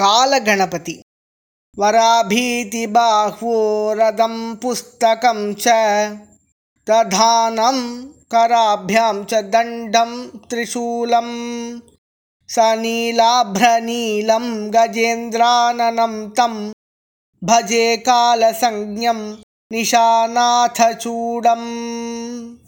कालगणपति। वराभीतिबाह्वोरदं पुस्तकं च दधानं कराभ्यां च दण्डं त्रिशूलं सनीलाभ्रनीलं गजेन्द्राननं तं भजे कालसंज्ञं निशानाथचूडम्।